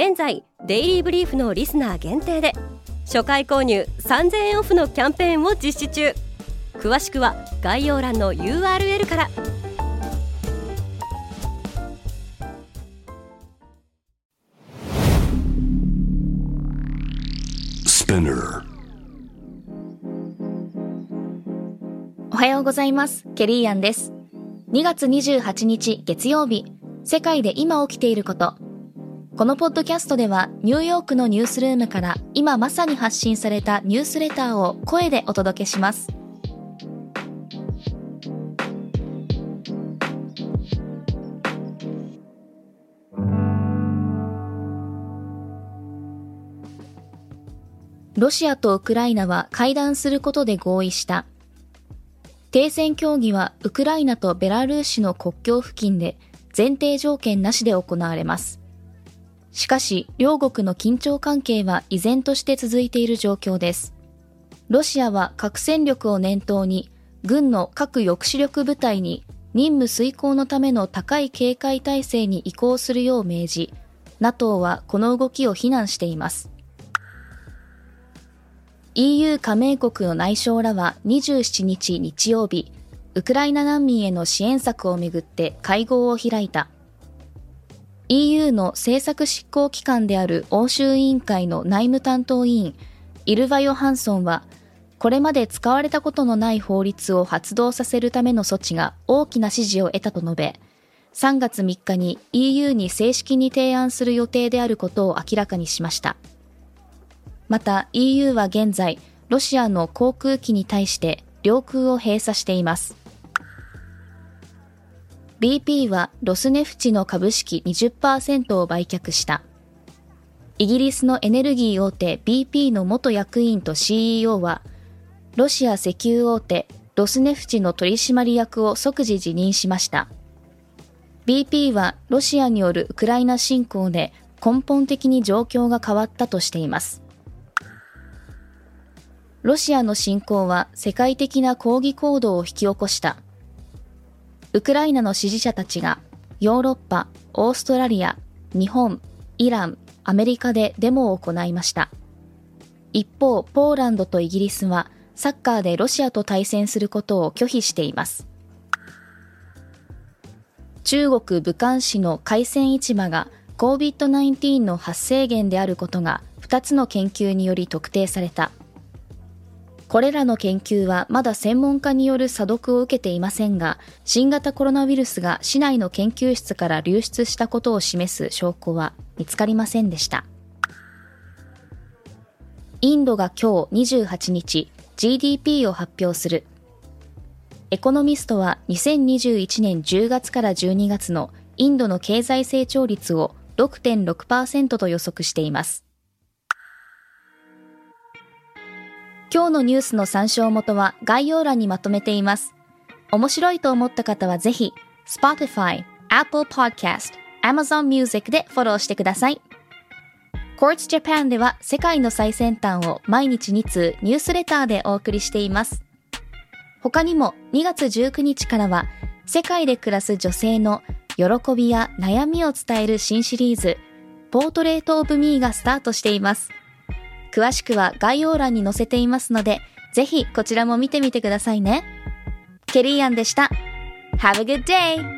現在デイリーブリーフのリスナー限定で初回購入3000円オフのキャンペーンを実施中。詳しくは概要欄の URL から。おはようございます。ケリーアンです。2月28日月曜日。世界で今起きていることこのポッドキャストではニューヨークのニュースルームから今まさに発信されたニュースレターを声でお届けします。ロシアとウクライナは会談することで合意した。停戦協議はウクライナとベラルーシの国境付近で前提条件なしで行われます。しかし、両国の緊張関係は依然として続いている状況です。ロシアは核戦力を念頭に、軍の核抑止力部隊に任務遂行のための高い警戒態勢に移行するよう命じ、NATO はこの動きを非難しています。EU 加盟国の内相らは27日日曜日、ウクライナ難民への支援策をめぐって会合を開いた。EU の政策執行機関である欧州委員会の内務担当委員、イルヴァ・ヨハンソンは、これまで使われたことのない法律を発動させるための措置が大きな支持を得たと述べ、3月3日に EU に正式に提案する予定であることを明らかにしました。また EU は現在、ロシアの航空機に対して領空を閉鎖しています。BP はロスネフチの株式20%を売却した。イギリスのエネルギー大手 BP の元役員と CEO は、ロシア石油大手ロスネフチの取締役を即時辞任しました。BP はロシアによるウクライナ侵攻で根本的に状況が変わったとしています。ロシアの侵攻は世界的な抗議行動を引き起こした。ウクライナの支持者たちがヨーロッパ、オーストラリア、日本、イラン、アメリカでデモを行いました。一方、ポーランドとイギリスはサッカーでロシアと対戦することを拒否しています。中国武漢市の海鮮市場が COVID-19 の発生源であることが2つの研究により特定された。これらの研究はまだ専門家による査読を受けていませんが、新型コロナウイルスが市内の研究室から流出したことを示す証拠は見つかりませんでした。インドが今日28日 GDP を発表する。エコノミストは2021年10月から12月のインドの経済成長率を6.6%と予測しています。今日のニュースの参照元は概要欄にまとめています。面白いと思った方はぜひ、Spotify、Apple Podcast、Amazon Music でフォローしてください。Quartz Japan では世界の最先端を毎日2通ニュースレターでお送りしています。他にも2月19日からは世界で暮らす女性の喜びや悩みを伝える新シリーズ、ポートレートオブミーがスタートしています。詳しくは概要欄に載せていますので、ぜひこちらも見てみてくださいね。ケリーアンでした。Have a good day!